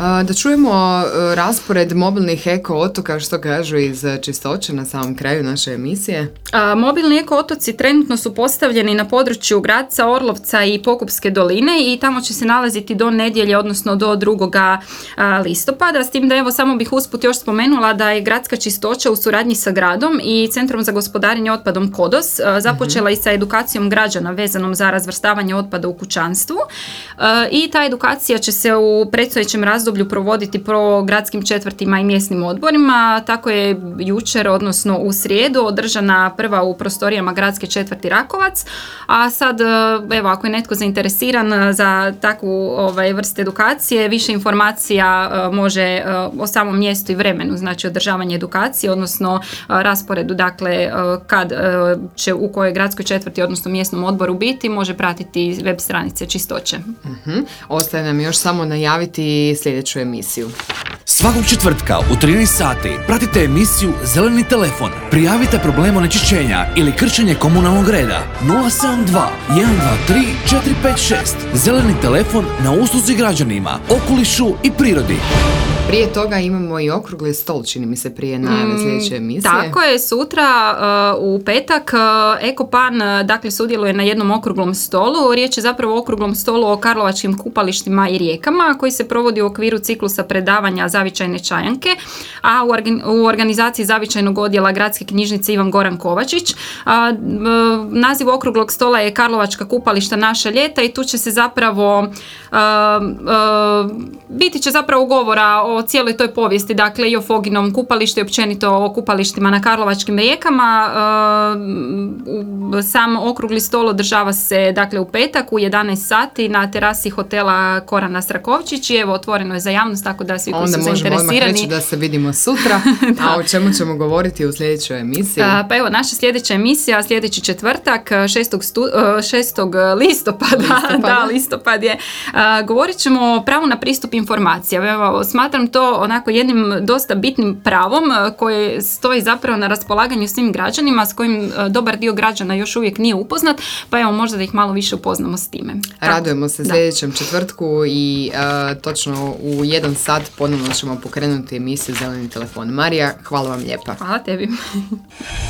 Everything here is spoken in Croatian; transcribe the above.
Da čujemo e, raspored mobilnih eko otoka što kažu iz čistoće na samom kraju naše emisije. A, mobilni eko otoci trenutno su postavljeni na području Gradca, Orlovca i Pokupske doline i tamo će se nalaziti do nedjelje, odnosno do 2. a, listopada. S tim da evo samo bih usput još spomenula da je gradska čistoća u suradnji sa gradom i Centrom za gospodarenje otpadom Kodos započela i sa edukacijom građana vezanom za razvrstavanje otpada u kućanstvu. I ta edukacija će se u predstojećem razdoblju provoditi pro gradskim četvrtima i mjesnim odborima. Tako je jučer, odnosno u srijedu, održana prva u prostorijama gradske četvrti Rakovac, a sad, e, evo, ako je netko zainteresiran e, za takvu ovaj, vrstu edukacije, više informacija e, može o samom mjestu i vremenu, znači održavanje edukacije, odnosno rasporedu, dakle, kad će u kojoj gradskoj četvrti, odnosno mjesnom odboru biti, može pratiti web stranice čistoće. Mhm. Ostaje nam još samo najaviti sljedeću emisiju. Svakog četvrtka u 13 sati pratite emisiju Zeleni telefon. Prijavite problem onečišćenja ili kršenje komunalnog reda. 072 123 456. Zeleni telefon na usluzi građanima, okolišu i prirodi. Prije toga imamo i okrugli stol, čini mi se prije najave sljedeće emisije. Mm, Tako je, sutra uh, u petak uh, Ekopan uh, dakle sudjeluje na jednom okruglom stolu. Riječ je zapravo o okruglom stolu o karlovačkim kupalištima i rijekama koji se provodi u okviru ciklusa predavanja zavičajne čajanke, a u, organ- u organizaciji zavičajnog odjela gradske knjižnice Ivan Goran Kovačić. A, m, naziv okruglog stola je Karlovačka kupališta naša ljeta i tu će se zapravo a, biti će zapravo govora o cijeloj toj povijesti, dakle i o Foginom kupalištu i općenito o kupalištima na Karlovačkim rijekama. U- Sam okrugli stol održava se dakle u petak u 11 sati na terasi hotela Korana Strakovčić i evo otvoreno je za javnost tako da svi koji Onda su možemo odmah zainteresirani reći da se vidimo sutra, a o čemu ćemo govoriti u sljedećoj emisiji? Pa evo, naša sljedeća emisija, sljedeći četvrtak, 6. Stu, e, 6. listopada, Listopada. da, listopad je, a, govorit ćemo o pravu na pristup informacija. Evo, smatram to onako jednim dosta bitnim pravom e, koje stoji zapravo na raspolaganju svim građanima s kojim e, dobar dio građana još uvijek nije upoznat, pa evo možda da ih malo više upoznamo s time. Tako, Radujemo se da. sljedećem četvrtku i e, točno u jedan sat ponovno ćemo pokrenuti emisiju Zeleni telefon. Marija, hvala vam lijepa. Hvala tebi.